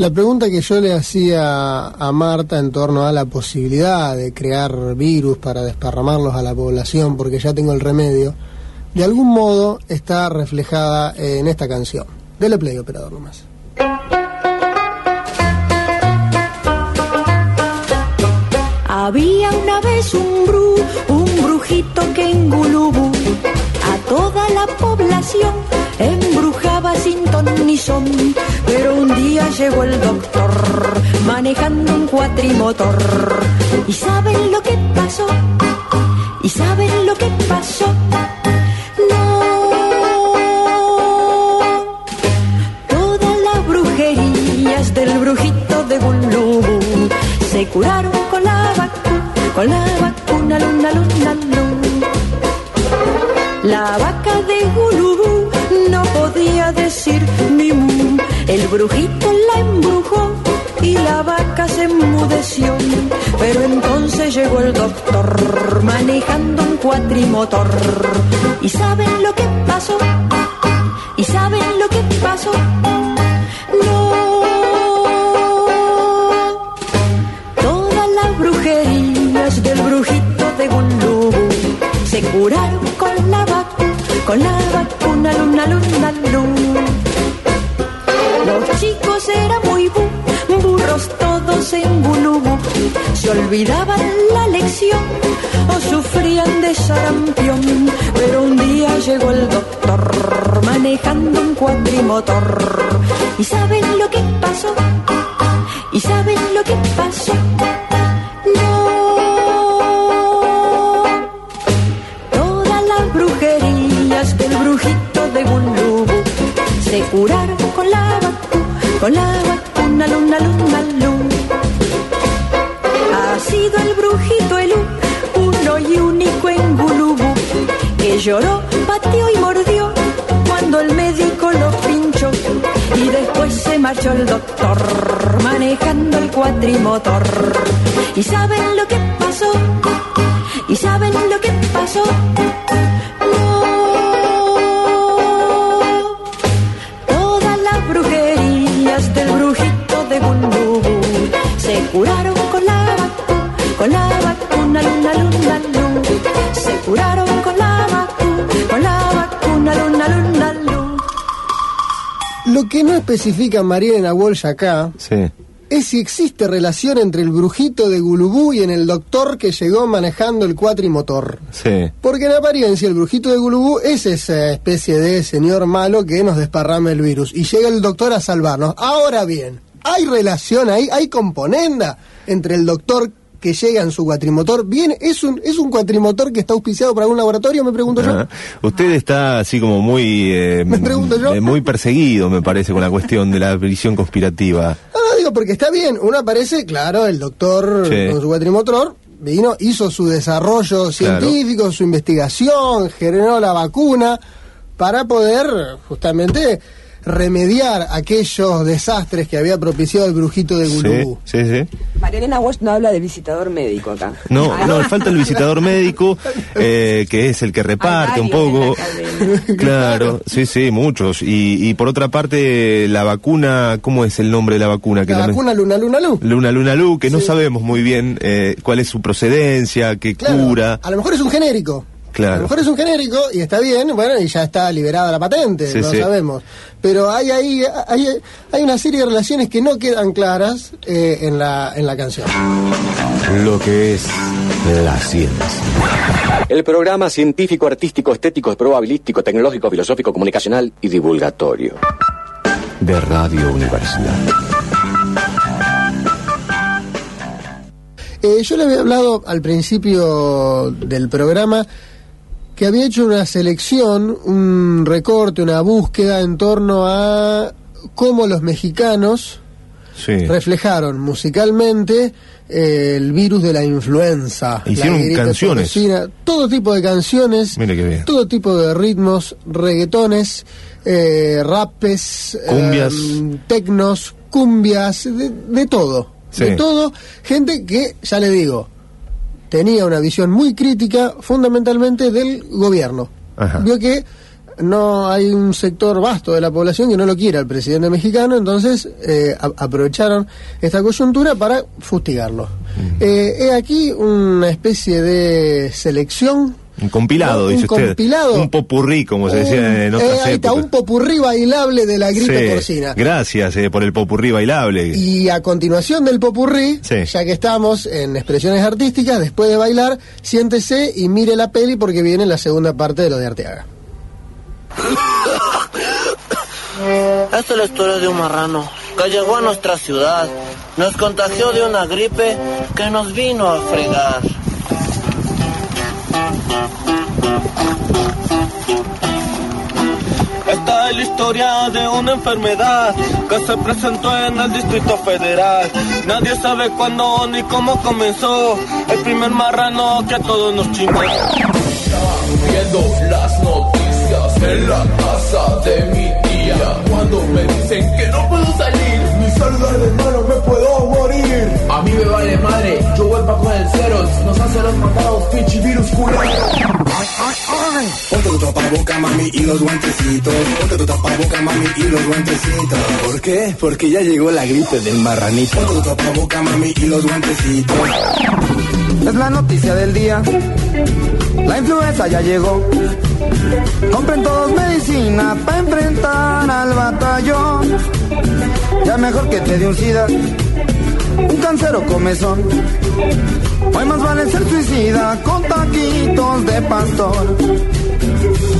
La pregunta que yo le hacía a Marta en torno a la posibilidad de crear virus para desparramarlos a la población, porque ya tengo el remedio, de algún modo está reflejada en esta canción. Dele play, operador, nomás. Había una vez un bru, un brujito que en Gulubú a toda la población embrujaba sin ton ni son. El doctor manejando un cuatrimotor. ¿Y saben lo que pasó? ¿Y saben lo que pasó? No. Todas las brujerías del brujito de Gulubú se curaron con la vacuna, con la vacuna, luna, luna, luna. La vaca de Gulubú no podía decir ni mu. El brujito la embrujó y la vaca se enmudeció. Pero entonces llegó el doctor manejando un cuatrimotor. ¿Y saben lo que pasó? ¿Y saben lo que pasó? No. Todas las brujerías del brujito de Gulubú se curaron con la vacuna, con la vacuna, luna, luna, luna. En Gulubú. Se olvidaban la lección o sufrían de sarampión. Pero un día llegó el doctor manejando un cuatrimotor. ¿Y saben lo que pasó? Se marchó el doctor manejando el cuatrimotor. ¿Y saben lo que pasó? ¿Y saben lo que pasó? Lo que no especifica Mariela Walsh acá Sí. es si existe relación entre el brujito de Gulubú y en el doctor que llegó manejando el cuatrimotor. Sí. Porque en apariencia el brujito de Gulubú es esa especie de señor malo que nos desparrama el virus y llega el doctor a salvarnos. Ahora bien, ¿hay relación ahí? ¿Hay componenda entre el doctor que llega en su cuatrimotor? Bien, ¿es un, es un cuatrimotor que está auspiciado por algún laboratorio? Me pregunto yo. Ajá. Usted está así como muy eh, Me pregunto yo. eh, muy perseguido, me parece, con la cuestión de la visión conspirativa. No, no, digo, porque está bien. Uno aparece, claro, el doctor Sí. con su cuatrimotor vino, hizo su desarrollo científico, su investigación, generó la vacuna para poder justamente remediar aquellos desastres que había propiciado el brujito de Sí, Gulubú. sí, sí. Marielena Walsh no habla de visitador médico acá. No, Ah, no, falta el visitador médico, eh, que es el que reparte un poco. Claro, sí, sí, muchos. Y, y por otra parte, la vacuna, ¿cómo es el nombre de la vacuna? Que La vacuna Luna Luna Lu. Luna Luna Lu, que no sabemos muy bien eh, cuál es su procedencia, qué Claro, cura. A lo mejor es un genérico. Claro. A lo mejor es un genérico y está bien, bueno, y ya está liberada la patente, Sí, lo sí. sabemos. Pero hay ahí hay, hay una serie de relaciones que no quedan claras eh, en, la, en la canción. Lo que es la ciencia. El programa científico, artístico, estético, probabilístico, tecnológico, filosófico, comunicacional y divulgatorio. De Radio Universidad. Eh, yo le había hablado al principio del programa que había hecho una selección, un recorte, una búsqueda en torno a cómo los mexicanos Sí. reflejaron musicalmente eh, el virus de la influenza. la Hicieron gripe canciones. todo tipo de canciones, todo tipo de ritmos, reggaetones, eh, rapes, Cumbias. eh, tecnos, cumbias, de, de todo. Sí. De todo. Gente que, ya le digo, tenía una visión muy crítica fundamentalmente del gobierno. Ajá. Vio que no hay un sector vasto de la población que no lo quiere al presidente mexicano, entonces eh, a- aprovecharon esta coyuntura para fustigarlo. Eh, he aquí una especie de selección. Un compilado, dice un usted. compilado. Un popurrí, como se decía en otras eh, ahí está, un popurrí bailable de la gripe Sí, porcina. Gracias eh, por el popurrí bailable. Y a continuación del popurrí, Sí. ya que estamos en expresiones artísticas, después de bailar, siéntese y mire la peli porque viene la segunda parte de lo de Arteaga. Esta es la historia de un marrano que llegó a nuestra ciudad. Nos contagió de una gripe que nos vino a fregar. Esta es la historia de una enfermedad que se presentó en el Distrito Federal. Nadie sabe cuándo ni cómo comenzó. El primer marrano que a todos nos chingó. viendo las noticias en la casa de mi tía. Cuando me dicen que no puedo salir, mi salud de hermano me puedo morir. A mí me vale madre, yo pa' con el ceros. Nos hacen los matados, pinche virus culero. Ponte tu tapaboca, mami, y los guantecitos. Ponte tu tapaboca, mami, y los guantecitos. ¿Por qué? Porque ya llegó la gripe del marranito. Ponte tu tapaboca, mami, y los guantecitos. Es la noticia del día. La influenza ya llegó. Compren todos medicina para enfrentar al batallón. Ya mejor que te dé un sida, un cáncer o comezón. Hoy más vale ser suicida con taquitos de pastor.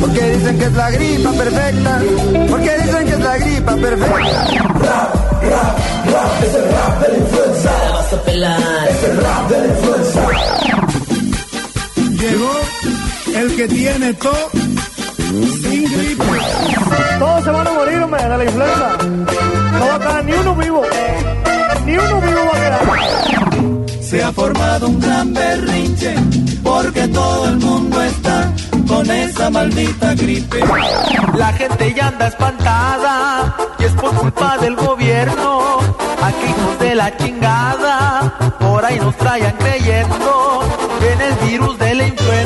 Porque dicen que es la gripa perfecta. Porque dicen que es la gripa perfecta. Es el rap de la influenza. Vas a pelar. Es el rap de la influenza. Llegó el que tiene todo. Todos se van a morir, hombre, de la influenza. No va a quedar ni uno vivo. Ni uno vivo va a quedar. Se ha formado un gran berrinche porque todo el mundo está con esa maldita gripe. La gente ya anda espantada y es por culpa del gobierno. Aquí hijos de la chingada, por ahí nos trayan creyendo en el virus de la influenza,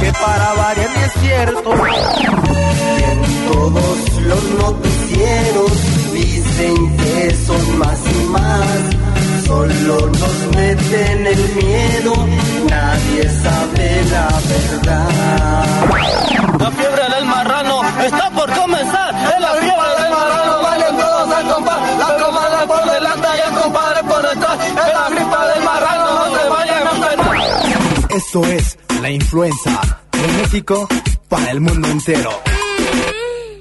que para variar es cierto. En todos los noticieros dicen que son más y más. Solo nos meten el miedo, nadie sabe la verdad. La fiebre del marrano está por comenzar. Es la fiebre del marrano, vayan todos a compar. La comada por delante y el compadre por detrás. Es la gripa del marrano, no se vayan a enfermar. Eso es la influenza de México para el mundo entero.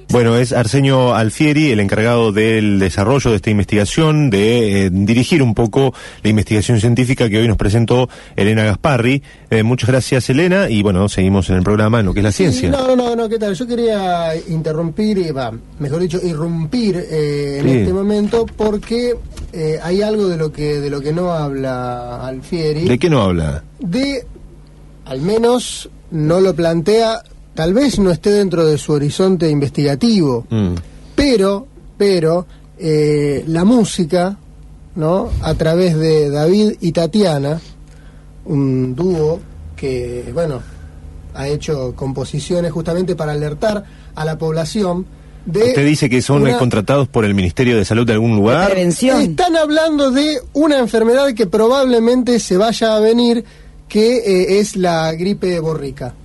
Bueno, es Arsenio Alfieri, el encargado del desarrollo de esta investigación, de eh, dirigir un poco la investigación científica que hoy nos presentó Elena Gasparri. Eh, muchas gracias, Elena, y bueno, seguimos en el programa en lo que es la ciencia. No, no, no, no, ¿qué tal? Yo quería interrumpir, y va, mejor dicho, irrumpir eh, en Sí. este momento porque eh, hay algo de lo que de lo que no habla Alfieri. ¿De qué no habla? de, al menos no lo plantea, tal vez no esté dentro de su horizonte investigativo, Mm. pero, pero eh, la música, ¿no? A través de David y Tatiana, un dúo que, bueno, ha hecho composiciones justamente para alertar a la población de ¿Usted dice que son eh, una- contratados por el Ministerio de Salud de algún lugar? están hablando de una enfermedad que probablemente se vaya a venir, que eh, es la gripe borrica.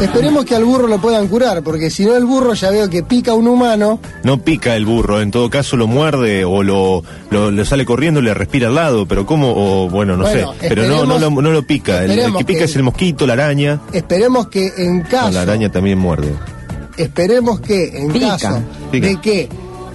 Esperemos que al burro lo puedan curar, porque si no el burro ya veo que pica un humano. No pica el burro, en todo caso lo muerde o lo, lo, lo sale corriendo y le respira al lado, pero ¿cómo? O, bueno, no Bueno, sé, pero no, no, lo, no lo pica. El, que pica que- es el mosquito, la araña. Esperemos que en No, caso la araña también muerde. esperemos que en Pica. caso Pica. de que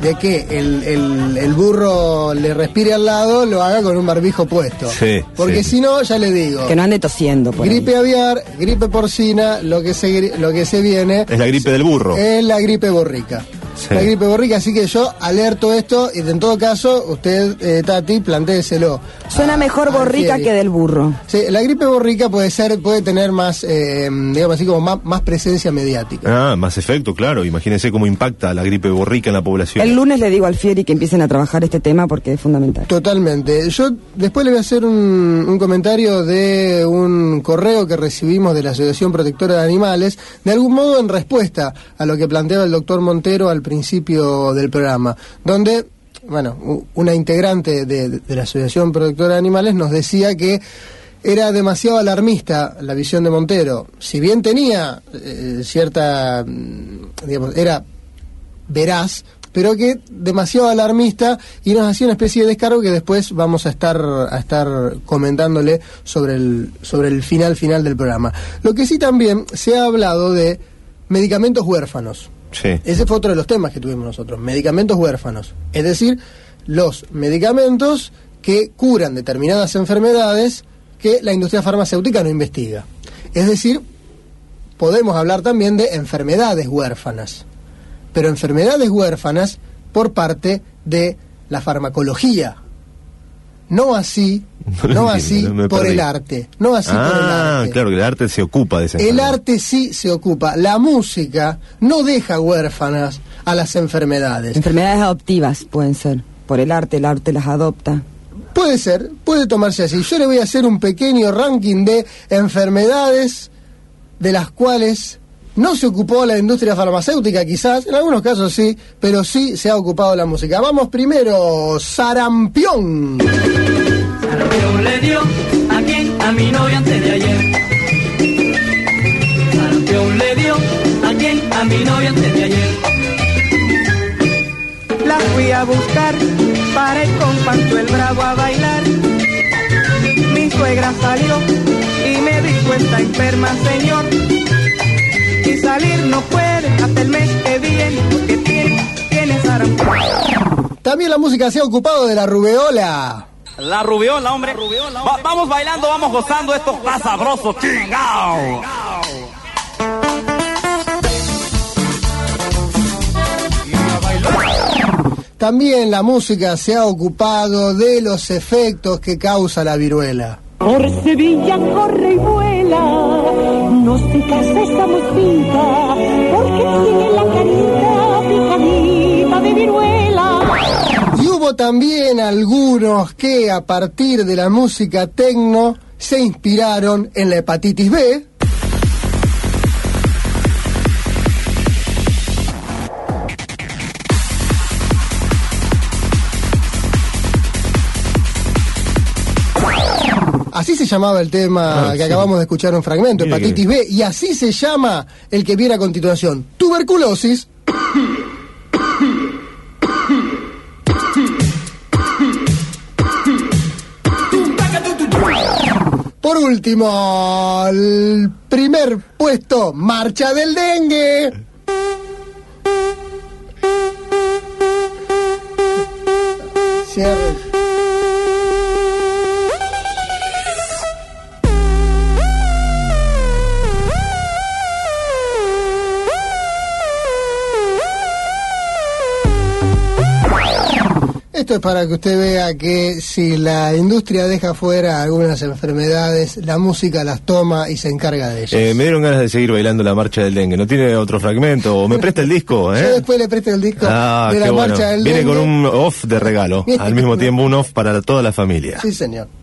de que el, el- el burro le respire al lado, lo haga con un barbijo puesto. Sí, Porque sí. si no, ya le digo. Que no ande tosiendo por ahí. Gripe aviar, gripe porcina, lo que se, lo que se viene Es la gripe del burro. es la gripe borrica. Sí. La gripe borrica, así que yo alerto esto y en todo caso, usted, eh, Tati, plantéeselo. Suena a- mejor borrica que del burro. Sí, la gripe borrica puede ser, puede tener más, eh, digamos así, como más, más presencia mediática. Ah, más efecto, claro. Imagínense cómo impacta la gripe borrica en la población. El lunes le digo al Fieri que empiecen a trabajar este tema porque es fundamental. Totalmente. Yo después le voy a hacer un, un comentario de un correo que recibimos de la Asociación Protectora de Animales, de algún modo en respuesta a lo que planteaba el doctor Montero al principio del programa, donde, bueno, una integrante de, la Asociación Protectora de Animales nos decía que era demasiado alarmista la visión de Montero. Si bien tenía eh, cierta, mm, digamos, era veraz, pero que demasiado alarmista y nos hacía una especie de descargo que después vamos a estar a estar comentándole sobre el sobre el final final del programa. Lo que sí también se ha hablado de medicamentos huérfanos. Ese fue otro de los temas que tuvimos nosotros, medicamentos huérfanos, es decir, los medicamentos que curan determinadas enfermedades que la industria farmacéutica no investiga. Es decir, podemos hablar también de enfermedades huérfanas, pero enfermedades huérfanas por parte de la farmacología. No así, No entiendo, así no por el arte, no así por el ah, arte. claro, que el arte se ocupa de esa El enfermedad. arte sí se ocupa, la música no deja huérfanas a las enfermedades. Enfermedades adoptivas pueden ser. Por el arte, el arte las adopta. Puede ser, puede tomarse así. Yo le voy a hacer un pequeño ranking de enfermedades de las cuales no se ocupó la industria farmacéutica, quizás, en algunos casos sí, pero sí se ha ocupado la música. Vamos primero, sarampión. Sarampión le dio a quien a mi novia antes de ayer. Sarampión le dio a quien a mi novia antes de ayer. La fui a buscar para ir con Pancho el Bravo a bailar. Mi suegra salió y me dijo está enferma, señor. Salir no puede hasta el mes que viene porque tiene, tiene sarampión. También la música se ha ocupado de la rubeola. La rubiola, hombre. Va- vamos bailando, vamos gozando, esto está sabroso, chingao. También la música se ha ocupado de los efectos que causa la viruela. Por Sevilla corre y vuela, no se casa esa mosquita, porque tiene la carita picadita de viruela. Y hubo también algunos que a partir de la música tecno se inspiraron en la hepatitis B. Así se llamaba el tema Ah, que sí. acabamos de escuchar un fragmento, Mire hepatitis B, y así se llama el que viene a continuación, tuberculosis. Por último, el primer puesto, marcha del dengue. Cierre. Esto es para que usted vea que si la industria deja fuera algunas enfermedades, la música las toma y se encarga de ellas. Eh, me dieron ganas de seguir bailando la marcha del dengue. ¿No tiene otro fragmento? ¿O me presta el disco? Yo ¿eh? después le presto el disco Ah, de la bueno. marcha del Viene dengue. con un off de regalo. Al mismo tiempo un off para toda la familia. Sí, señor.